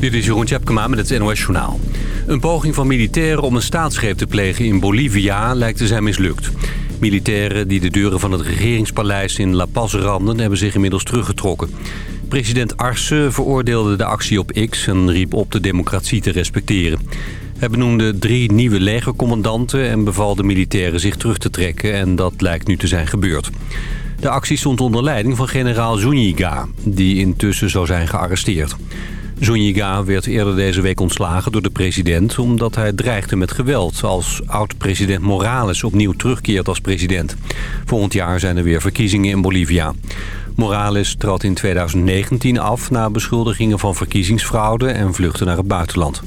Dit is Jeroen Tjepkema met het NOS Journaal. Een poging van militairen om een staatsgreep te plegen in Bolivia lijkt te zijn mislukt. Militairen die de deuren van het regeringspaleis in La Paz randen... hebben zich inmiddels teruggetrokken. President Arce veroordeelde de actie op X en riep op de democratie te respecteren. Hij benoemde drie nieuwe legercommandanten en beval de militairen zich terug te trekken... en dat lijkt nu te zijn gebeurd. De actie stond onder leiding van generaal Zuniga, die intussen zou zijn gearresteerd. Zuniga werd eerder deze week ontslagen door de president... omdat hij dreigde met geweld als oud-president Morales opnieuw terugkeert als president. Volgend jaar zijn er weer verkiezingen in Bolivia. Morales trad in 2019 af na beschuldigingen van verkiezingsfraude en vluchtte naar het buitenland.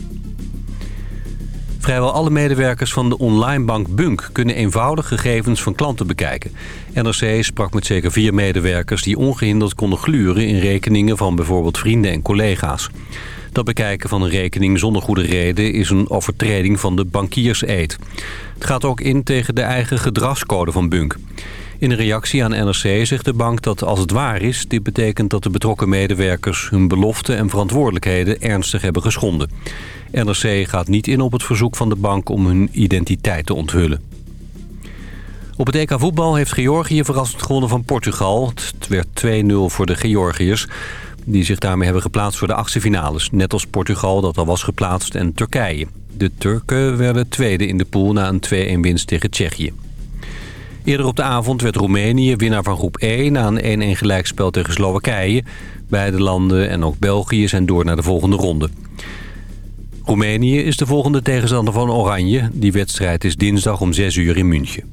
Vrijwel alle medewerkers van de onlinebank Bunk kunnen eenvoudig gegevens van klanten bekijken. NRC sprak met zeker vier medewerkers die ongehinderd konden gluren in rekeningen van bijvoorbeeld vrienden en collega's. Dat bekijken van een rekening zonder goede reden is een overtreding van de bankierseed. Het gaat ook in tegen de eigen gedragscode van Bunk. In een reactie aan NRC zegt de bank dat als het waar is... dit betekent dat de betrokken medewerkers hun beloften en verantwoordelijkheden ernstig hebben geschonden. NRC gaat niet in op het verzoek van de bank om hun identiteit te onthullen. Op het EK voetbal heeft Georgië verrassend gewonnen van Portugal. Het werd 2-0 voor de Georgiërs, die zich daarmee hebben geplaatst voor de achtste finales. Net als Portugal dat al was geplaatst en Turkije. De Turken werden tweede in de pool na een 2-1 winst tegen Tsjechië. Eerder op de avond werd Roemenië winnaar van groep E... na een 1-1 gelijkspel tegen Slowakije. Beide landen en ook België zijn door naar de volgende ronde. Roemenië is de volgende tegenstander van Oranje. Die wedstrijd is dinsdag om 6 uur in München.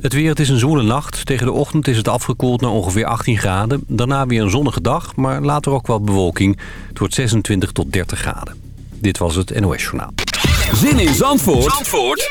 Het weer, het is een zwoele nacht. Tegen de ochtend is het afgekoeld naar ongeveer 18 graden. Daarna weer een zonnige dag, maar later ook wat bewolking. Het wordt 26 tot 30 graden. Dit was het NOS Journaal. Zin in Zandvoort, Zandvoort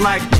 like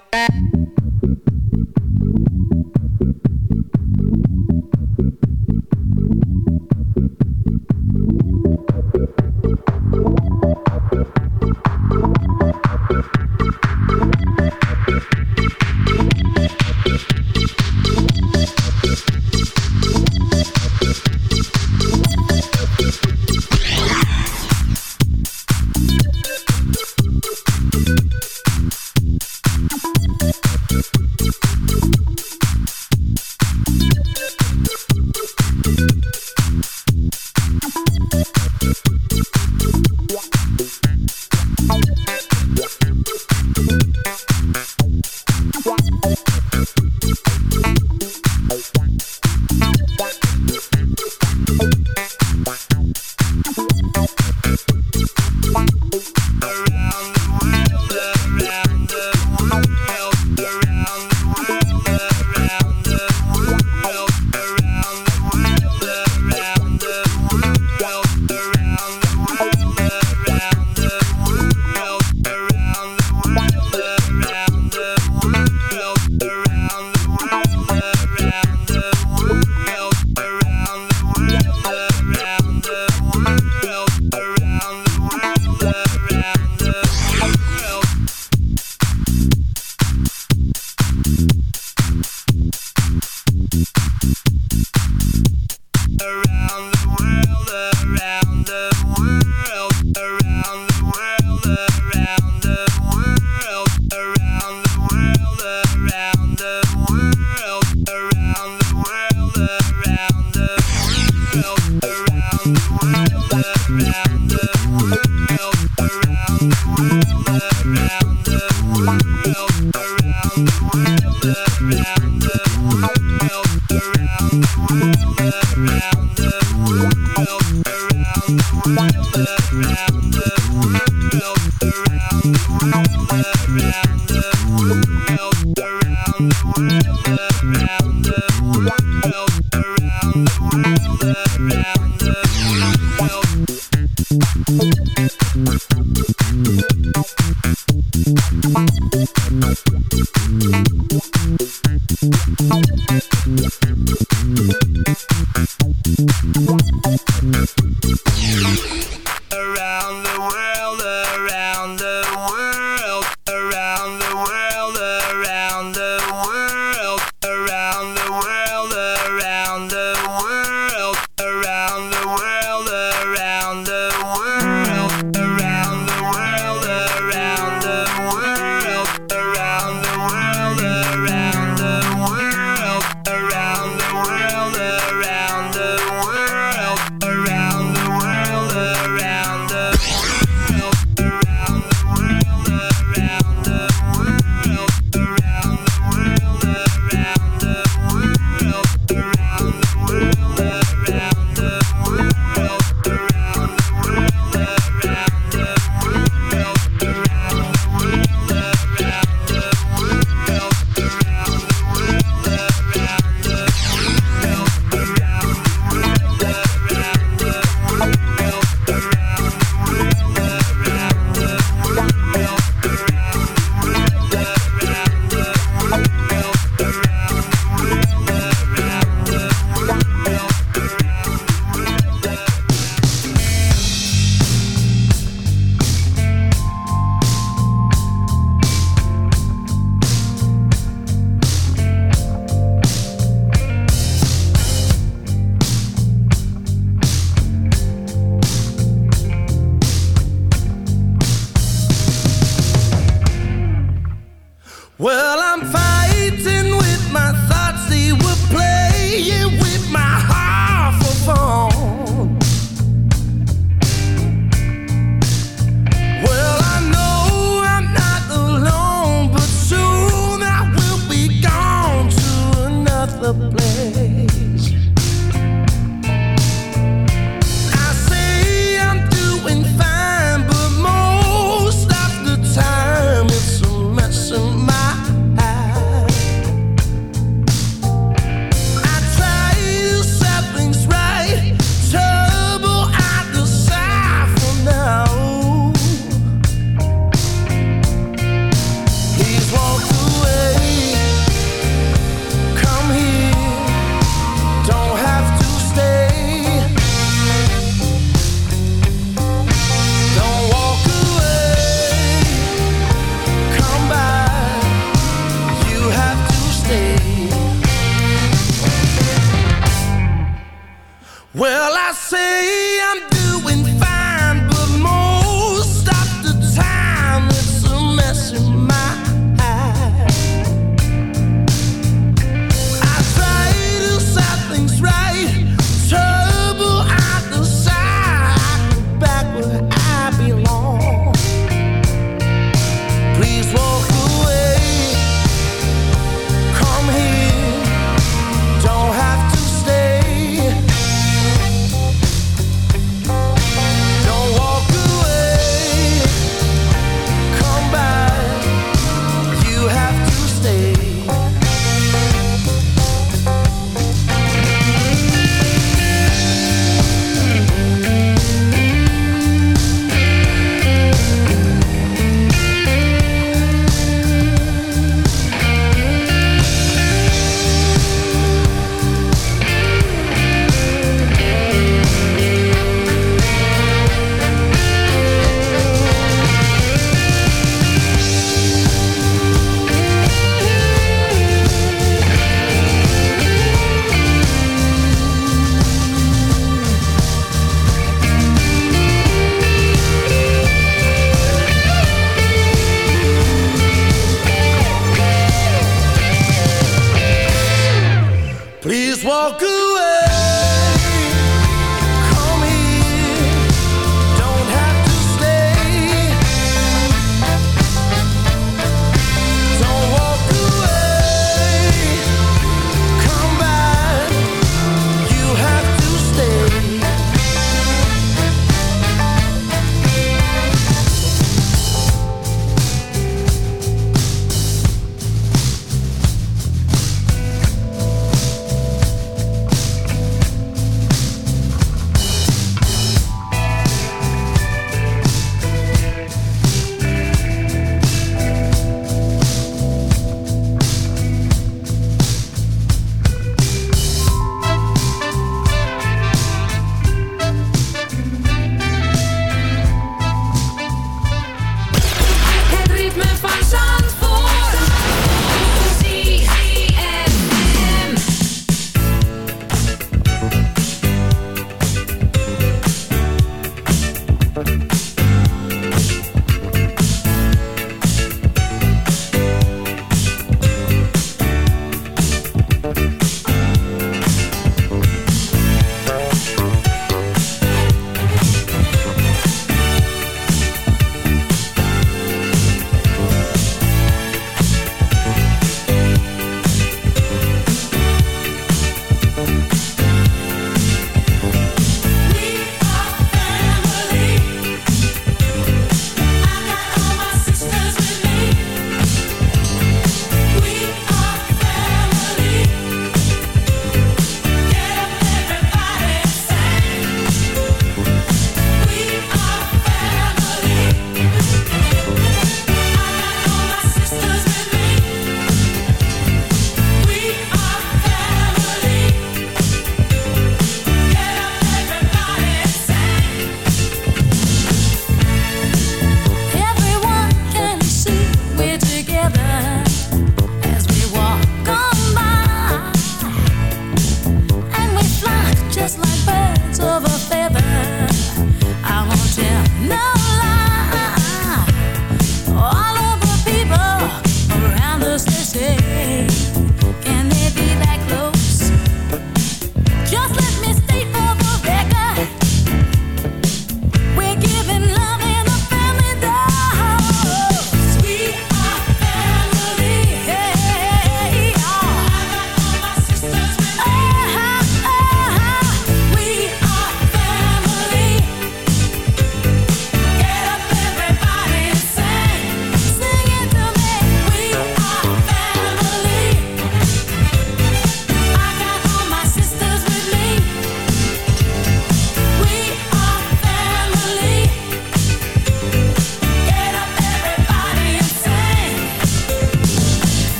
Well, I say I'm. of a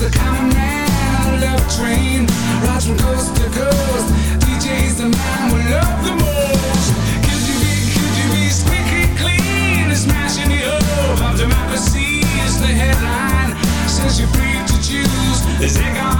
the common man. Love train rides from coast to coast. DJ's the man we love the most. Could you be, could you be squeaky clean? Smashing the hope of democracy is the headline. Since you're free to choose, there's egg on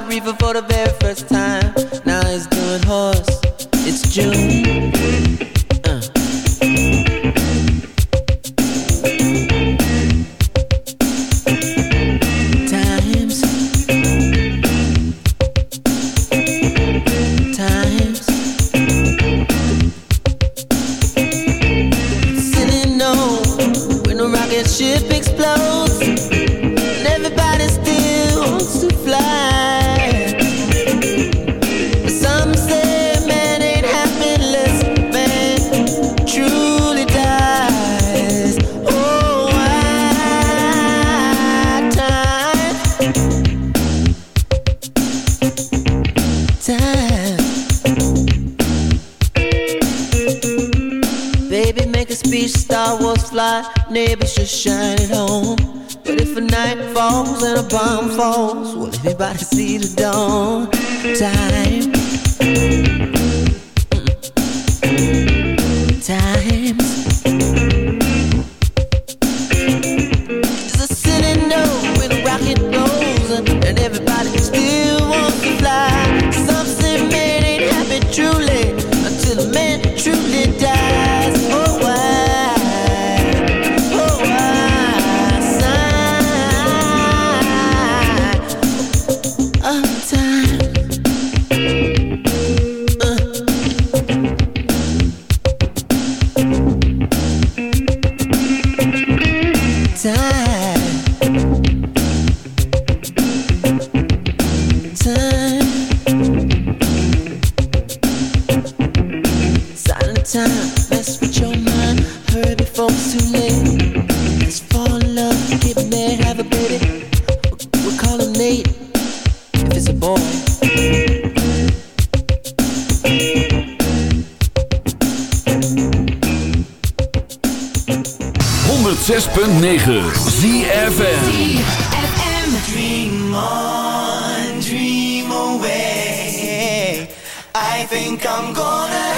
hot for the very first time. Now he's doing horse. It's June. Uh. ship explodes when a bomb falls, will everybody see the dawn? Time I think I'm gonna